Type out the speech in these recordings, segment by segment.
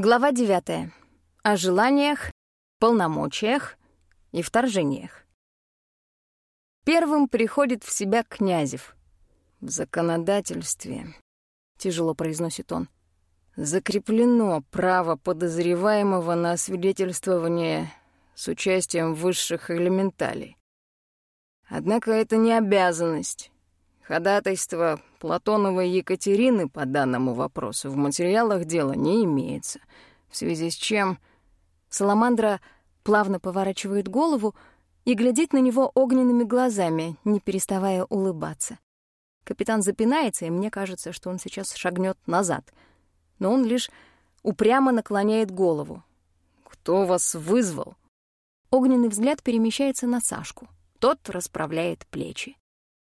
Глава 9. О желаниях, полномочиях и вторжениях. Первым приходит в себя Князев. В законодательстве, тяжело произносит он, закреплено право подозреваемого на свидетельствование с участием высших элементалей. Однако это не обязанность. Ходатайство Платоновой Екатерины по данному вопросу в материалах дела не имеется, в связи с чем Саламандра плавно поворачивает голову и глядит на него огненными глазами, не переставая улыбаться. Капитан запинается, и мне кажется, что он сейчас шагнет назад. Но он лишь упрямо наклоняет голову. «Кто вас вызвал?» Огненный взгляд перемещается на Сашку. Тот расправляет плечи.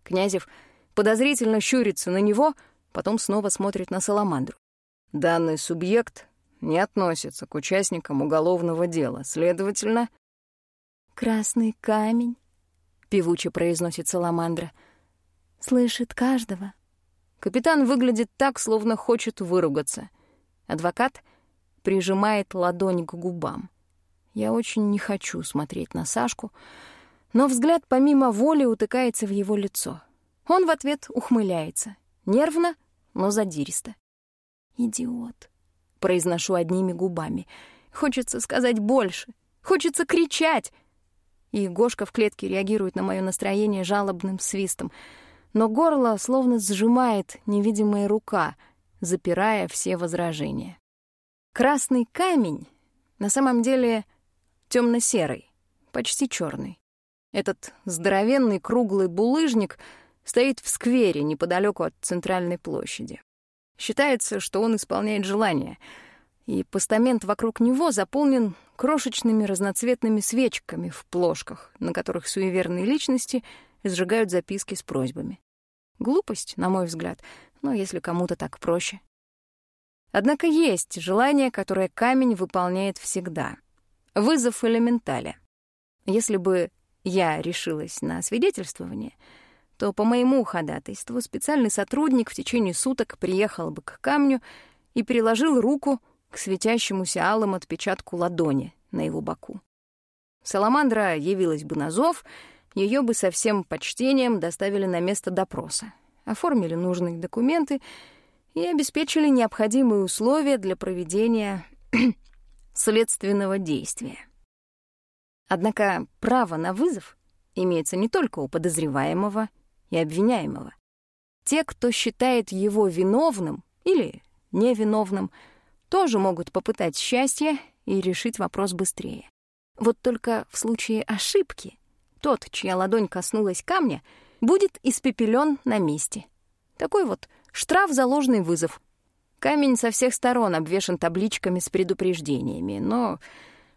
Князев подозрительно щурится на него, потом снова смотрит на Саламандру. Данный субъект не относится к участникам уголовного дела, следовательно... «Красный камень», — певуче произносит Саламандра, — «слышит каждого». Капитан выглядит так, словно хочет выругаться. Адвокат прижимает ладонь к губам. Я очень не хочу смотреть на Сашку, но взгляд помимо воли утыкается в его лицо — он в ответ ухмыляется. Нервно, но задиристо. «Идиот», — произношу одними губами. Хочется сказать больше. Хочется кричать. И Гошка в клетке реагирует на мое настроение жалобным свистом. Но горло словно сжимает невидимая рука, запирая все возражения. Красный камень на самом деле темно серый почти черный. Этот здоровенный круглый булыжник — стоит в сквере неподалеку от центральной площади. Считается, что он исполняет желания, и постамент вокруг него заполнен крошечными разноцветными свечками в плошках, на которых суеверные личности сжигают записки с просьбами. Глупость, на мой взгляд, но если кому-то так проще. Однако есть желание, которое камень выполняет всегда. Вызов элементаля. Если бы я решилась на свидетельствование — то по моему ходатайству специальный сотрудник в течение суток приехал бы к камню и приложил руку к светящемуся алым отпечатку ладони на его боку. Саламандра явилась бы на зов, ее бы со всем почтением доставили на место допроса, оформили нужные документы и обеспечили необходимые условия для проведения следственного действия. Однако право на вызов имеется не только у подозреваемого и обвиняемого. Те, кто считает его виновным или невиновным, тоже могут попытать счастье и решить вопрос быстрее. Вот только в случае ошибки тот, чья ладонь коснулась камня, будет испепелен на месте. Такой вот штраф за ложный вызов. Камень со всех сторон обвешан табличками с предупреждениями, но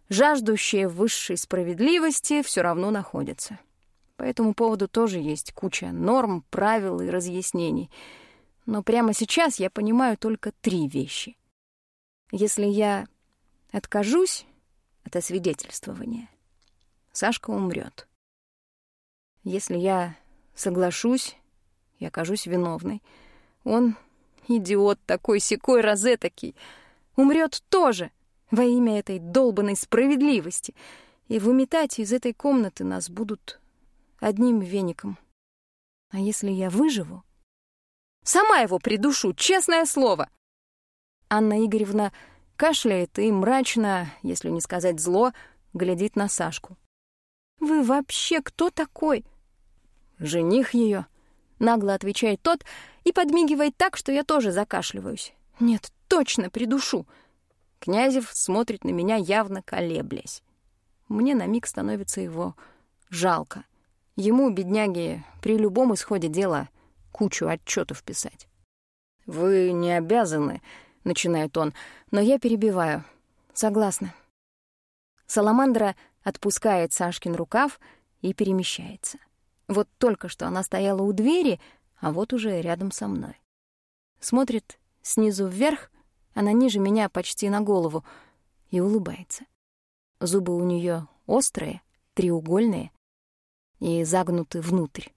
жаждущие высшей справедливости все равно находятся. По этому поводу тоже есть куча норм, правил и разъяснений. Но прямо сейчас я понимаю только три вещи. Если я откажусь от освидетельствования, Сашка умрет. Если я соглашусь и окажусь виновной, он, идиот такой, секой розетокий, умрет тоже во имя этой долбанной справедливости, и выметать из этой комнаты нас будут одним веником. А если я выживу? Сама его придушу, честное слово. Анна Игоревна кашляет и мрачно, если не сказать зло, глядит на Сашку. «Вы вообще кто такой?» «Жених ее, нагло отвечает тот и подмигивает так, что я тоже закашливаюсь. «Нет, точно придушу!» Князев смотрит на меня, явно колеблясь. Мне на миг становится его жалко. Ему, бедняге, при любом исходе дела кучу отчетов писать. «Вы не обязаны», — начинает он, но я перебиваю. «Согласна». Саламандра отпускает Сашкин рукав и перемещается. Вот только что она стояла у двери, а вот уже рядом со мной. Смотрит снизу вверх, она ниже меня почти на голову, и улыбается. Зубы у нее острые, треугольные, и загнуты внутрь.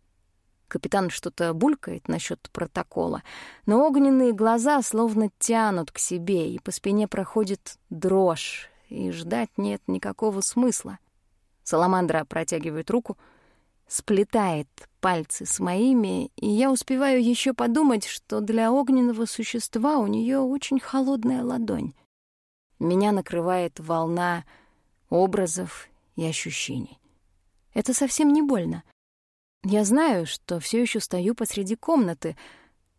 Капитан что-то булькает насчет протокола, но огненные глаза словно тянут к себе, и по спине проходит дрожь, и ждать нет никакого смысла. Саламандра протягивает руку, сплетает пальцы с моими, и я успеваю еще подумать, что для огненного существа у нее очень холодная ладонь. Меня накрывает волна образов и ощущений. Это совсем не больно — я знаю, что все еще стою посреди комнаты,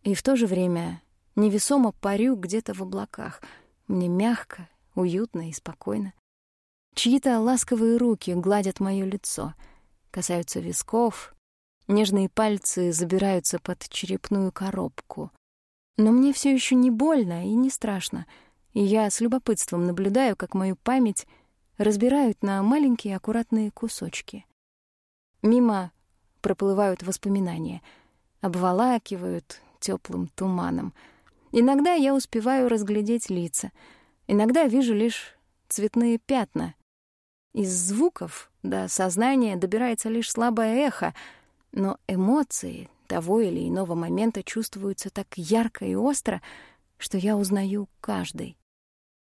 и в то же время невесомо парю где-то в облаках. Мне мягко, уютно и спокойно. Чьи-то ласковые руки гладят мое лицо, касаются висков, нежные пальцы забираются под черепную коробку. Но мне все еще не больно и не страшно, и я с любопытством наблюдаю, как мою память разбирают на маленькие аккуратные кусочки. Мимо проплывают воспоминания, обволакивают теплым туманом. Иногда я успеваю разглядеть лица, иногда вижу лишь цветные пятна. Из звуков до сознания добирается лишь слабое эхо, но эмоции того или иного момента чувствуются так ярко и остро, что я узнаю каждый.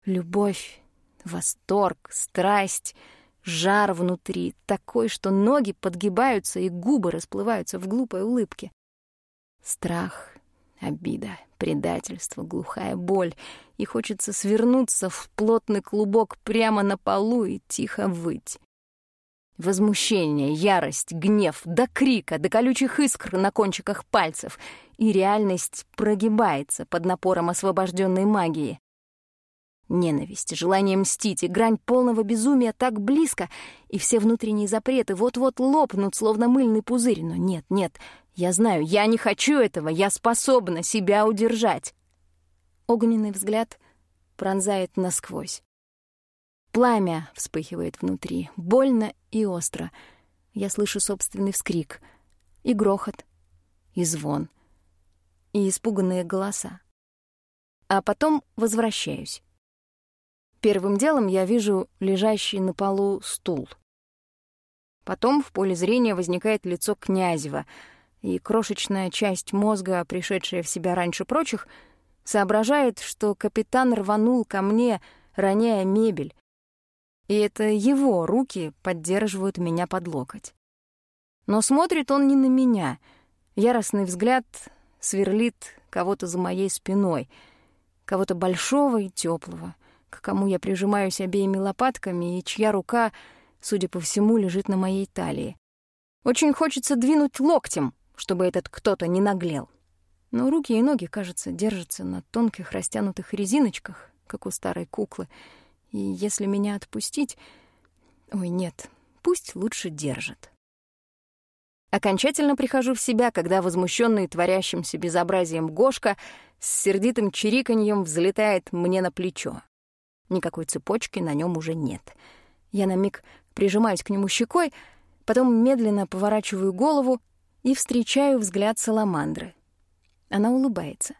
Любовь, восторг, страсть — Жар внутри, такой, что ноги подгибаются и губы расплываются в глупой улыбке. Страх, обида, предательство, глухая боль. И хочется свернуться в плотный клубок прямо на полу и тихо выть. Возмущение, ярость, гнев, до крика, до колючих искр на кончиках пальцев. И реальность прогибается под напором освобожденной магии. Ненависть, желание мстить и грань полного безумия так близко, и все внутренние запреты вот-вот лопнут, словно мыльный пузырь. Но нет, нет, я знаю, я не хочу этого, я способна себя удержать. Огненный взгляд пронзает насквозь. Пламя вспыхивает внутри, больно и остро. Я слышу собственный вскрик, и грохот, и звон, и испуганные голоса. А потом возвращаюсь. Первым делом я вижу лежащий на полу стул. Потом в поле зрения возникает лицо Князева, и крошечная часть мозга, пришедшая в себя раньше прочих, соображает, что капитан рванул ко мне, роняя мебель. И это его руки поддерживают меня под локоть. Но смотрит он не на меня. Яростный взгляд сверлит кого-то за моей спиной, кого-то большого и теплого к кому я прижимаюсь обеими лопатками и чья рука, судя по всему, лежит на моей талии. Очень хочется двинуть локтем, чтобы этот кто-то не наглел. Но руки и ноги, кажется, держатся на тонких растянутых резиночках, как у старой куклы. И если меня отпустить... Ой, нет, пусть лучше держат. Окончательно прихожу в себя, когда возмущенный творящимся безобразием Гошка с сердитым чириканьем взлетает мне на плечо. Никакой цепочки на нем уже нет. Я на миг прижимаюсь к нему щекой, потом медленно поворачиваю голову и встречаю взгляд саламандры. Она улыбается.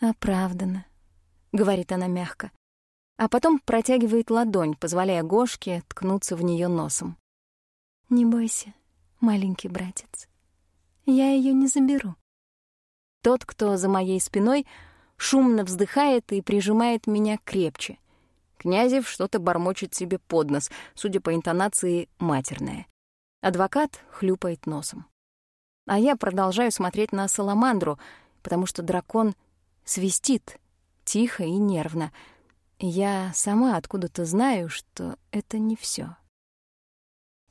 «Оправдано», — говорит она мягко, а потом протягивает ладонь, позволяя Гошке ткнуться в нее носом. «Не бойся, маленький братец, я ее не заберу». Тот, кто за моей спиной, шумно вздыхает и прижимает меня крепче. Князев что-то бормочет себе под нос, судя по интонации, матерное. Адвокат хлюпает носом. А я продолжаю смотреть на Саламандру, потому что дракон свистит, тихо и нервно. Я сама откуда-то знаю, что это не все.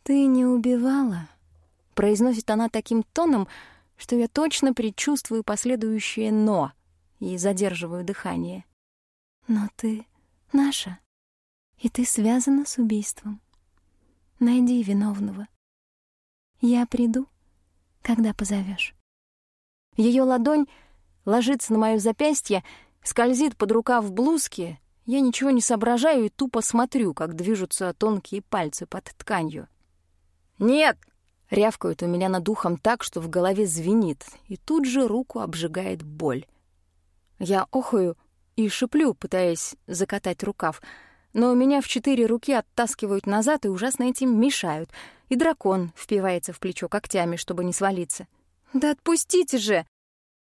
«Ты не убивала?» — произносит она таким тоном, что я точно предчувствую последующее «но», и задерживаю дыхание. Но ты наша, и ты связана с убийством. Найди виновного. Я приду, когда позовешь. Ее ладонь ложится на моё запястье, скользит под рукав блузки. Я ничего не соображаю и тупо смотрю, как движутся тонкие пальцы под тканью. «Нет!» — рявкают у меня над ухом так, что в голове звенит, и тут же руку обжигает боль. Я охаю и шиплю, пытаясь закатать рукав, но меня в четыре руки оттаскивают назад и ужасно этим мешают, и дракон впивается в плечо когтями, чтобы не свалиться. «Да отпустите же!»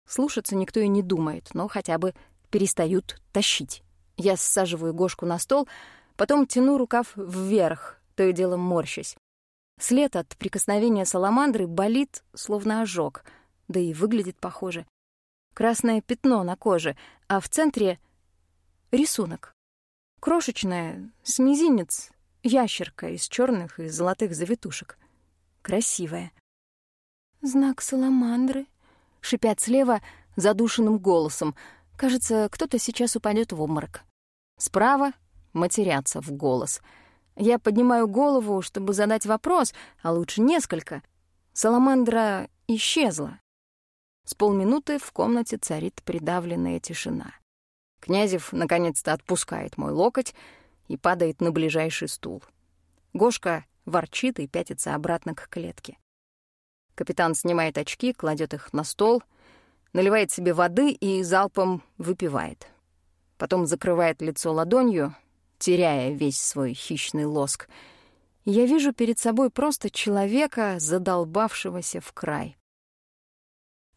Слушаться никто и не думает, но хотя бы перестают тащить. Я саживаю Гошку на стол, потом тяну рукав вверх, то и дело морщась. След от прикосновения саламандры болит, словно ожог, да и выглядит похоже. Красное пятно на коже, а в центре — рисунок. Крошечная, с мизинец, ящерка из черных и золотых завитушек. Красивая. «Знак саламандры», — шипят слева задушенным голосом. Кажется, кто-то сейчас упадет в обморок. Справа — матерятся в голос. Я поднимаю голову, чтобы задать вопрос, а лучше несколько. Саламандра исчезла. С полминуты в комнате царит придавленная тишина. Князев наконец-то отпускает мой локоть и падает на ближайший стул. Гошка ворчит и пятится обратно к клетке. Капитан снимает очки, кладет их на стол, наливает себе воды и залпом выпивает. Потом закрывает лицо ладонью, теряя весь свой хищный лоск. я вижу перед собой просто человека, задолбавшегося в край.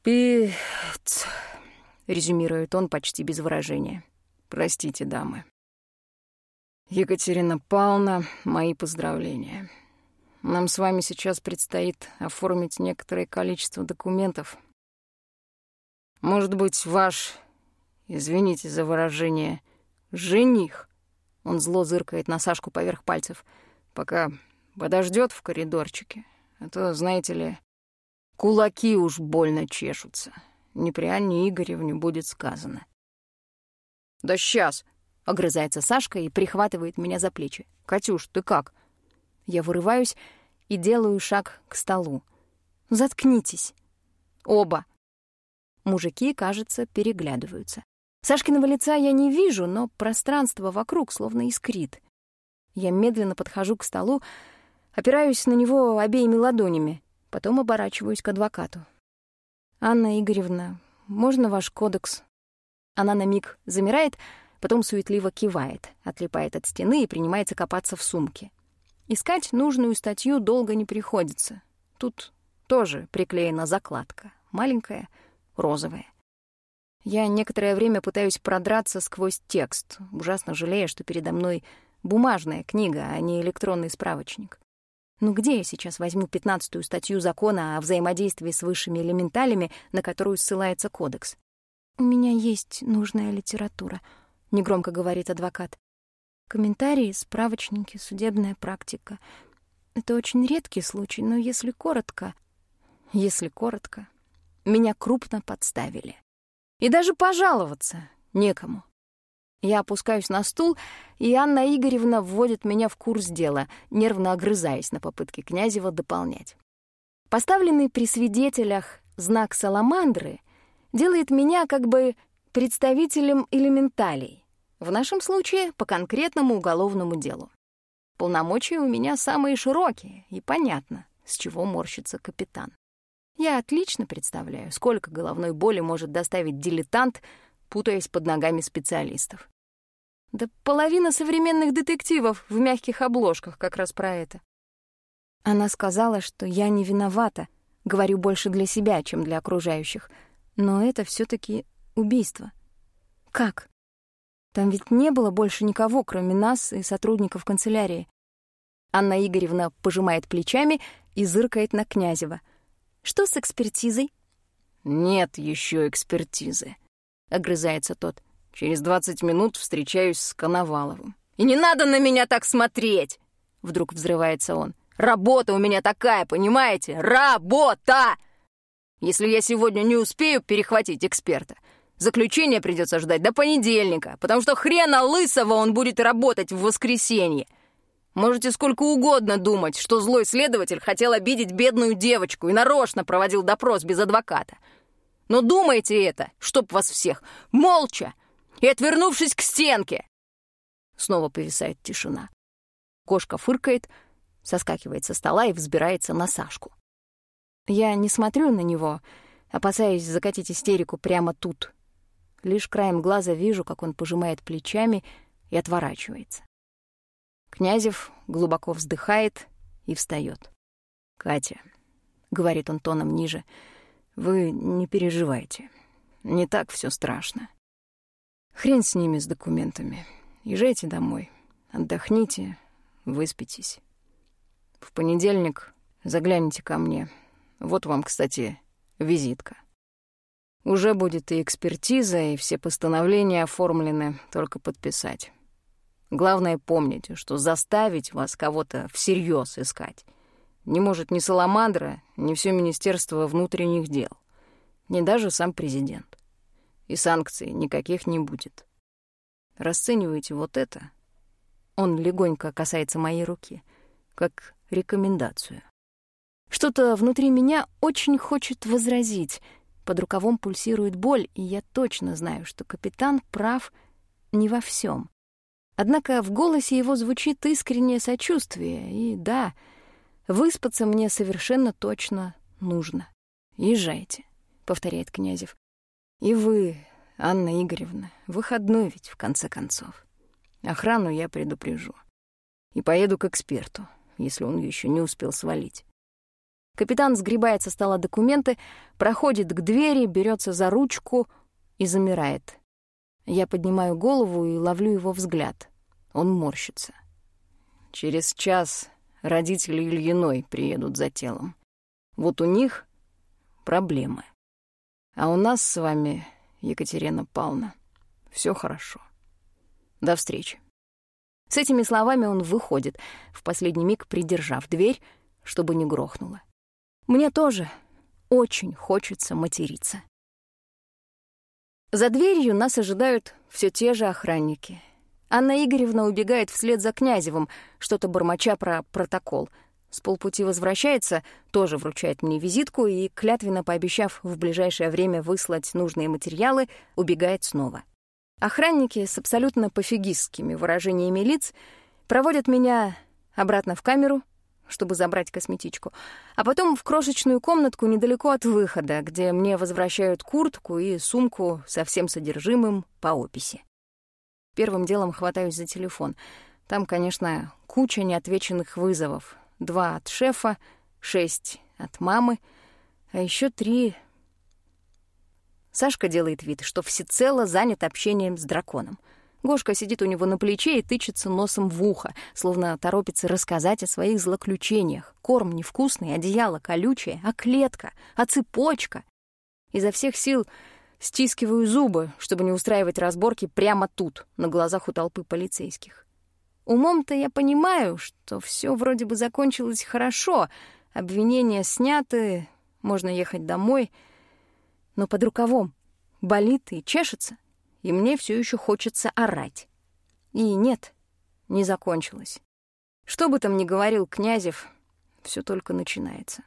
«Пиц», — резюмирует он почти без выражения. «Простите, дамы». «Екатерина Павловна, мои поздравления. Нам с вами сейчас предстоит оформить некоторое количество документов. Может быть, ваш, извините за выражение, жених, он зло зыркает на Сашку поверх пальцев, пока подождет в коридорчике, а то, знаете ли, кулаки уж больно чешутся» ни при Анне Игоревне будет сказано. «Да сейчас!» — огрызается Сашка и прихватывает меня за плечи. «Катюш, ты как?» Я вырываюсь и делаю шаг к столу. «Заткнитесь!» «Оба!» Мужики, кажется, переглядываются. Сашкиного лица я не вижу, но пространство вокруг словно искрит. Я медленно подхожу к столу, опираюсь на него обеими ладонями, потом оборачиваюсь к адвокату. «Анна Игоревна, можно ваш кодекс?» Она на миг замирает, потом суетливо кивает, отлипает от стены и принимается копаться в сумке. Искать нужную статью долго не приходится. Тут тоже приклеена закладка, маленькая, розовая. Я некоторое время пытаюсь продраться сквозь текст, ужасно жалея, что передо мной бумажная книга, а не электронный справочник. Ну где я сейчас возьму пятнадцатую статью закона о взаимодействии с высшими элементалями, на которую ссылается кодекс? «У меня есть нужная литература», — негромко говорит адвокат. «Комментарии, справочники, судебная практика. Это очень редкий случай, но если коротко...» «Если коротко...» Меня крупно подставили. И даже пожаловаться некому. Я опускаюсь на стул, и Анна Игоревна вводит меня в курс дела, нервно огрызаясь на попытки Князева дополнять. Поставленный при свидетелях знак саламандры делает меня как бы представителем элементалей, в нашем случае по конкретному уголовному делу. Полномочия у меня самые широкие, и понятно, с чего морщится капитан. Я отлично представляю, сколько головной боли может доставить дилетант, путаясь под ногами специалистов. Да половина современных детективов в мягких обложках как раз про это. Она сказала, что я не виновата, говорю больше для себя, чем для окружающих. Но это все таки убийство. Как? Там ведь не было больше никого, кроме нас и сотрудников канцелярии. Анна Игоревна пожимает плечами и зыркает на Князева. Что с экспертизой? «Нет еще экспертизы», — огрызается тот. Через двадцать минут встречаюсь с Коноваловым. «И не надо на меня так смотреть!» Вдруг взрывается он. «Работа у меня такая, понимаете? Работа! Если я сегодня не успею перехватить эксперта, заключение придется ждать до понедельника, потому что хрена лысого он будет работать в воскресенье. Можете сколько угодно думать, что злой следователь хотел обидеть бедную девочку и нарочно проводил допрос без адвоката. Но думайте это, чтоб вас всех, молча, и отвернувшись к стенке. Снова повисает тишина. Кошка фыркает, соскакивает со стола и взбирается на Сашку. Я не смотрю на него, опасаясь закатить истерику прямо тут. Лишь краем глаза вижу, как он пожимает плечами и отворачивается. Князев глубоко вздыхает и встает. «Катя», — говорит он тоном ниже, — Вы не переживайте. Не так все страшно. Хрен с ними, с документами. Езжайте домой. Отдохните, выспитесь. В понедельник загляните ко мне. Вот вам, кстати, визитка. Уже будет и экспертиза, и все постановления оформлены, только подписать. Главное, помните, что заставить вас кого-то всерьез искать не может ни Саламандра, ни все Министерство внутренних дел, ни даже сам президент. И санкций никаких не будет. Расценивайте вот это, он легонько касается моей руки, как рекомендацию. Что-то внутри меня очень хочет возразить. Под рукавом пульсирует боль, и я точно знаю, что капитан прав не во всем. Однако в голосе его звучит искреннее сочувствие, и да, выспаться мне совершенно точно нужно. «Езжайте», — повторяет Князев. «И вы, Анна Игоревна, выходной ведь, в конце концов. Охрану я предупрежу. И поеду к эксперту, если он еще не успел свалить». Капитан сгребает со стола документы, проходит к двери, берется за ручку и замирает. Я поднимаю голову и ловлю его взгляд. Он морщится. Через час родители Ильиной приедут за телом. Вот у них проблемы. А у нас с вами, Екатерина Павловна, все хорошо. До встречи. С этими словами он выходит, в последний миг придержав дверь, чтобы не грохнуло. Мне тоже очень хочется материться. За дверью нас ожидают все те же охранники. Анна Игоревна убегает вслед за Князевым, что-то бормоча про протокол. С полпути возвращается, тоже вручает мне визитку и, клятвенно пообещав в ближайшее время выслать нужные материалы, убегает снова. Охранники с абсолютно пофигистскими выражениями лиц проводят меня обратно в камеру — чтобы забрать косметичку, а потом в крошечную комнатку недалеко от выхода, где мне возвращают куртку и сумку со всем содержимым по описи. Первым делом хватаюсь за телефон. Там, конечно, куча неотвеченных вызовов. Два от шефа, шесть от мамы, а еще три... Сашка делает вид, что всецело занят общением с драконом — Гошка сидит у него на плече и тычется носом в ухо, словно торопится рассказать о своих злоключениях. Корм невкусный, одеяло колючее, а клетка, а цепочка. Изо всех сил стискиваю зубы, чтобы не устраивать разборки прямо тут, на глазах у толпы полицейских. Умом-то я понимаю, что все вроде бы закончилось хорошо, обвинения сняты, можно ехать домой, но под рукавом болит и чешется и мне все еще хочется орать. И нет, не закончилось. Что бы там ни говорил Князев, все только начинается.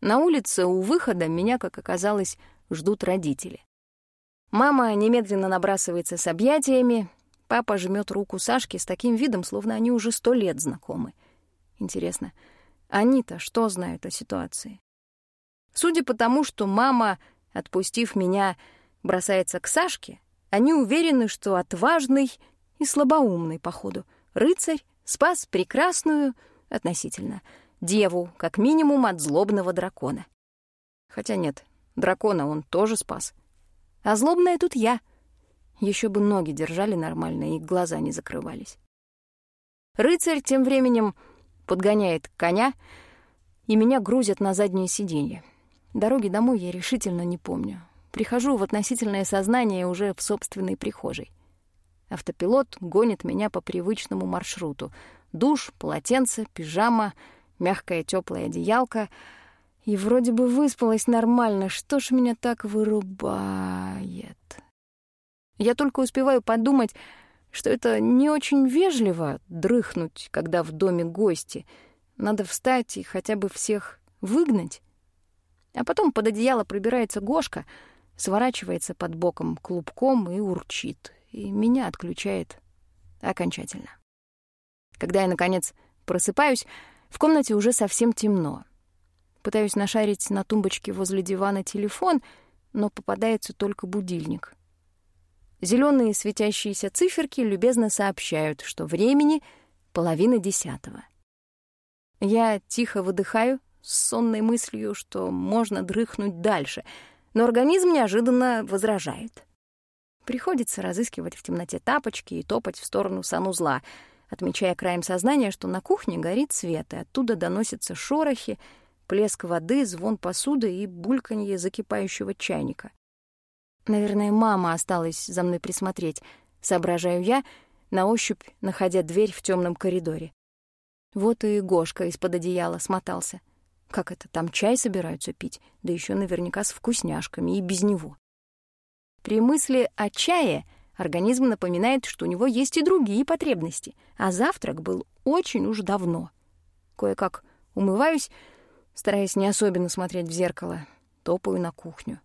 На улице у выхода меня, как оказалось, ждут родители. Мама немедленно набрасывается с объятиями, папа жмет руку Сашке с таким видом, словно они уже сто лет знакомы. Интересно, они-то что знают о ситуации? Судя по тому, что мама, отпустив меня, бросается к Сашке, они уверены, что отважный и слабоумный, походу, рыцарь спас прекрасную, относительно, деву, как минимум от злобного дракона. Хотя нет, дракона он тоже спас. А злобная тут я. Еще бы ноги держали нормально и глаза не закрывались. Рыцарь тем временем подгоняет коня, и меня грузят на заднее сиденье. Дороги домой я решительно не помню. Прихожу в относительное сознание уже в собственной прихожей. Автопилот гонит меня по привычному маршруту. Душ, полотенце, пижама, мягкая теплая одеялка. И вроде бы выспалась нормально. Что ж меня так вырубает? Я только успеваю подумать, что это не очень вежливо дрыхнуть, когда в доме гости. Надо встать и хотя бы всех выгнать. А потом под одеяло пробирается Гошка — сворачивается под боком клубком и урчит, и меня отключает окончательно. Когда я, наконец, просыпаюсь, в комнате уже совсем темно. Пытаюсь нашарить на тумбочке возле дивана телефон, но попадается только будильник. Зеленые светящиеся циферки любезно сообщают, что времени половина десятого. Я тихо выдыхаю, с сонной мыслью, что можно дрыхнуть дальше, но организм неожиданно возражает. Приходится разыскивать в темноте тапочки и топать в сторону санузла, отмечая краем сознания, что на кухне горит свет, и оттуда доносятся шорохи, плеск воды, звон посуды и бульканье закипающего чайника. Наверное, мама осталась за мной присмотреть, соображаю я, на ощупь находя дверь в темном коридоре. Вот и Гошка из-под одеяла смотался. Как это, там чай собираются пить, да еще наверняка с вкусняшками и без него. При мысли о чае организм напоминает, что у него есть и другие потребности, а завтрак был очень уж давно. Кое-как умываюсь, стараясь не особенно смотреть в зеркало, топаю на кухню.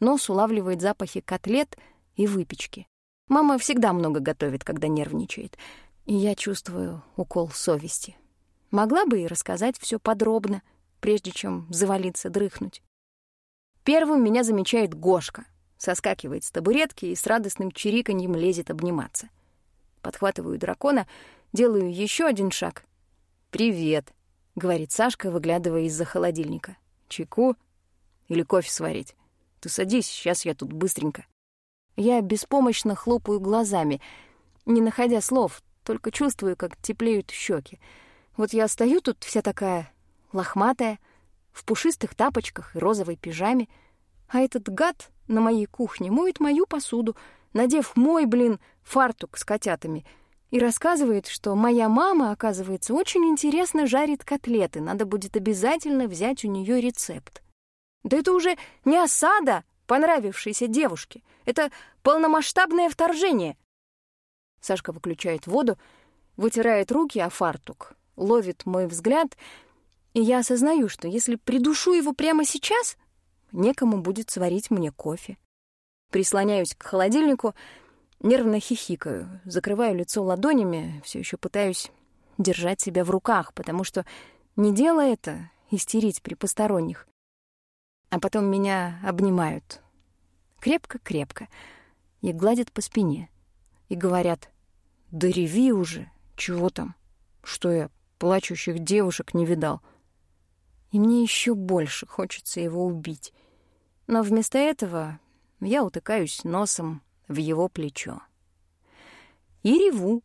Нос улавливает запахи котлет и выпечки. Мама всегда много готовит, когда нервничает, и я чувствую укол совести. Могла бы и рассказать все подробно, прежде чем завалиться дрыхнуть. Первым меня замечает Гошка, соскакивает с табуретки и с радостным чириканьем лезет обниматься. Подхватываю дракона, делаю еще один шаг. «Привет», — говорит Сашка, выглядывая из-за холодильника. «Чайку или кофе сварить? Ты садись, сейчас я тут быстренько». Я беспомощно хлопаю глазами, не находя слов, только чувствую, как теплеют щеки. Вот я стою тут вся такая лохматая, в пушистых тапочках и розовой пижаме, а этот гад на моей кухне моет мою посуду, надев мой, блин, фартук с котятами, и рассказывает, что моя мама, оказывается, очень интересно жарит котлеты, надо будет обязательно взять у нее рецепт. Да это уже не осада понравившейся девушке. Это полномасштабное вторжение. Сашка выключает воду, вытирает руки о фартук, ловит мой взгляд, и я осознаю, что если придушу его прямо сейчас, некому будет сварить мне кофе. Прислоняюсь к холодильнику, нервно хихикаю, закрываю лицо ладонями, все еще пытаюсь держать себя в руках, потому что не дело это истерить при посторонних. А потом меня обнимают. Крепко-крепко. И гладят по спине. И говорят, да реви уже, чего там? Что я плачущих девушек не видал? И мне еще больше хочется его убить. Но вместо этого я утыкаюсь носом в его плечо. И реву,